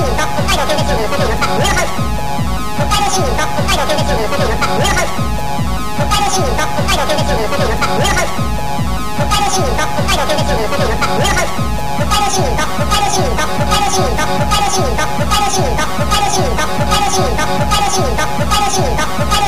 北海道新聞と北海道経済新聞のサビに載った胸をハウス。北海道新聞と北海道経済新聞のサビに載った胸をハウス。北海道新聞と北海道経済新聞のサビに載った胸をハウス。北海道新聞と北海道経済新聞のサビに載った胸をハウス。北海道新聞と北海道新聞と北海道新聞と北海道新聞と北海道新聞と北海道新聞と北海道新聞と北海道新聞と北海道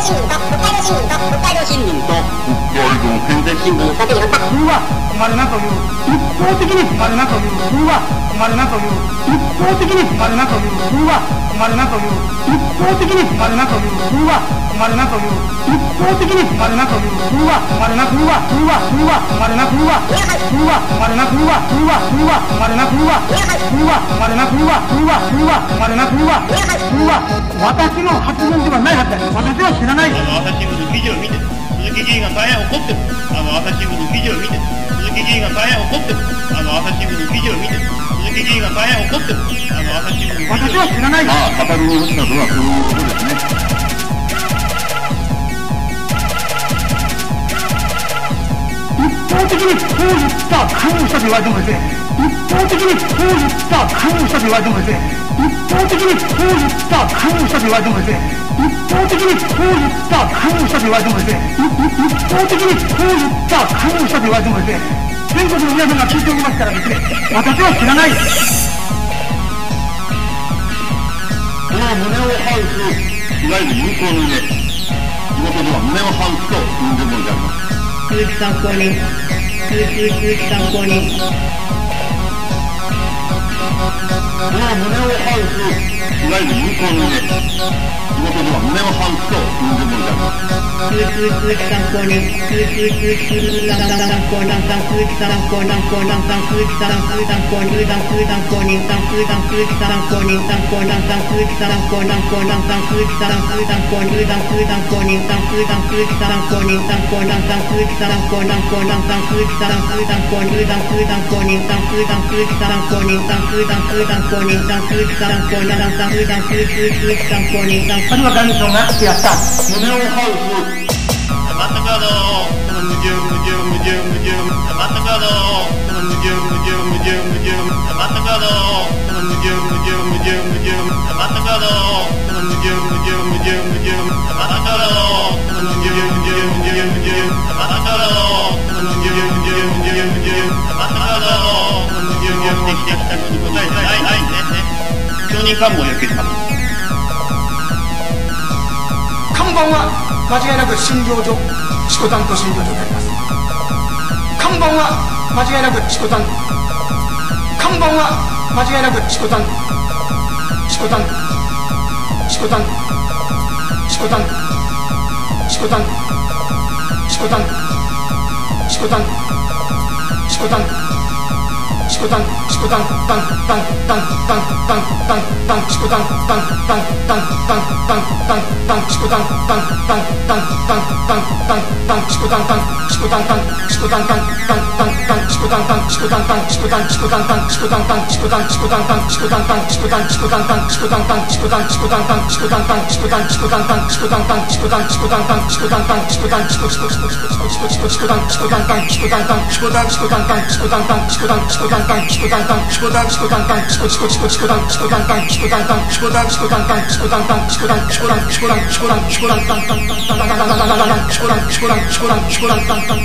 新聞と北海道新聞と北海道新聞と北海道新聞と北海道経済新聞のサビに載ったそれは生まれなという一方的に生まれなというそれは生まれなという一方的に生まれなというそれは生まれなという一方的に生まれなというそれは生まれなという一方的に生まれなというそれは生まれなそれはそれはそれはまれなそれはそれは生まれなそれはそれはそれは生まれなそれはそれは生まれなそれはそれはそれはまれなそれはそれは私の発言ではないはずだ私は知らないあの朝日新聞の記事を見て鈴木議員が大変怒ってるあの朝日新聞の記事を見て鈴木議員が大変怒ってるあの朝日新聞の記事を見て鈴木議員が大変怒ってるあの私は知らないまあ、語るに落ちたのはそういうことです。ね。一方的にこう言った関与したと言われてもです。ね一方的にこう言った関与したと言われてもです。ね一方的にこう言った関与したと言われてもです。ね一方的にこう言った関与したと言われてもです。ね一方的にこう言った関与したと言われてもです。ね全国の皆さんが聞いておりますからですね私は知らない。この胸をハウス、いわゆる友好の上、地元では胸をハウスと呼んでるものであります。鈴木参考人鈴木鈴木参考人この胸をハウス、いわゆる友好の上、地元では胸をハウスと呼んでるものであります。鈴木鈴木参考人鈴木鈴木鈴木参考人鈴木参考人鈴木参考人鈴木参考人鈴木参考人鈴木参考人参考人鈴木参考人参考人鈴木参考人鈴木参考人鈴木参考人鈴木参考人参考人鈴木参考人参考人鈴木参考人参考人鈴木参考人参考人鈴木参考人参考人鈴木参考人参考人鈴木参考人参考人鈴木参考人参考人あるいは外務省がやった胸をハウス、全くあのこの矛盾矛盾矛盾矛盾全くあのこの矛盾矛盾矛盾矛盾全くあのこの矛盾矛盾矛盾矛盾全くあのこの矛盾矛盾矛盾矛盾全くあのこの矛盾矛盾矛盾矛盾全くあのこの矛盾矛盾矛盾矛盾全くあのこの矛盾をできてきたことに答えてないないね承認喚問を要求します看板は間違いなく診療所四股担当診療所であります。看板は間違いなく四股担看板は間違いなく四股担四股担四股担四股担四股担四股担四股担四股担四股担四股担担担担担担担担四股担担担担担担担担四股担担担担担担担担四股担担四股担担四股担担担担担四股担担四股担担四股担四股担担四股担担四股担四股担担四股担担四股担四股担担四股担担四股担四股担担四股担担四股担四股担担四股担担四股担四股担担四股担担四股担四股四股四股四股四股四股四股四股担四股担担四股担担四股担四股担担四股担担四股担四股担担四股担担四股担四股担担四股四股四股四股担四股担担四股担担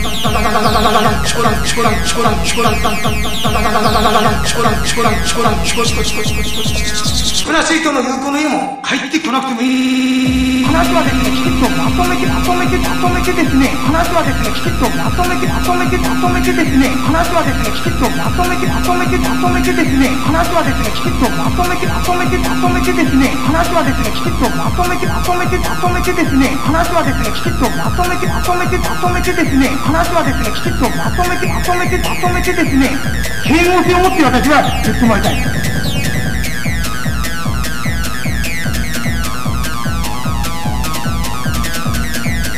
四股担四股担担四股担担四股担四股担四股担四股担四股担担担担担担担担担四股担四股担四股担四股担担担担担担担四股担四股担四股担四股担担担担四股担四股担四股担四股四股四股四股四股四股プラスイトの有効の意も入ってこなくてもいい話はですねきちっとまとめてまとめてまとめてですね。話はですねきちっとまとめてまとめてまとめてですね。話はですねきちっとまとめてまとめてまとめてですね話はですねきちっとまとめてまとめてまとめてですね話はですねきちっとまとめてまとめてまとめてですね話はですねきちっとまとめてまとめてまとめてですね話はですねきちっとまとめてまとめてまとめてですね啓蒙性を持って私は進まれたい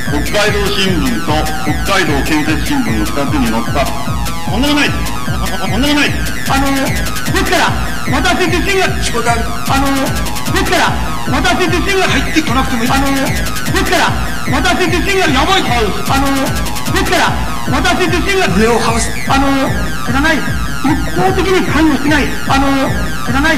北海道新聞と北海道建設新聞の2つに載った。とんでもないそんなことない。あの、ですから、私自身が、あの、ですから、私自身が入ってこなくてもいい。あの、ですから、私自身がやばい顔。あの、ですから、私自身が上をはむ、あの、知らない。一方的に関与しない。あの、知らない。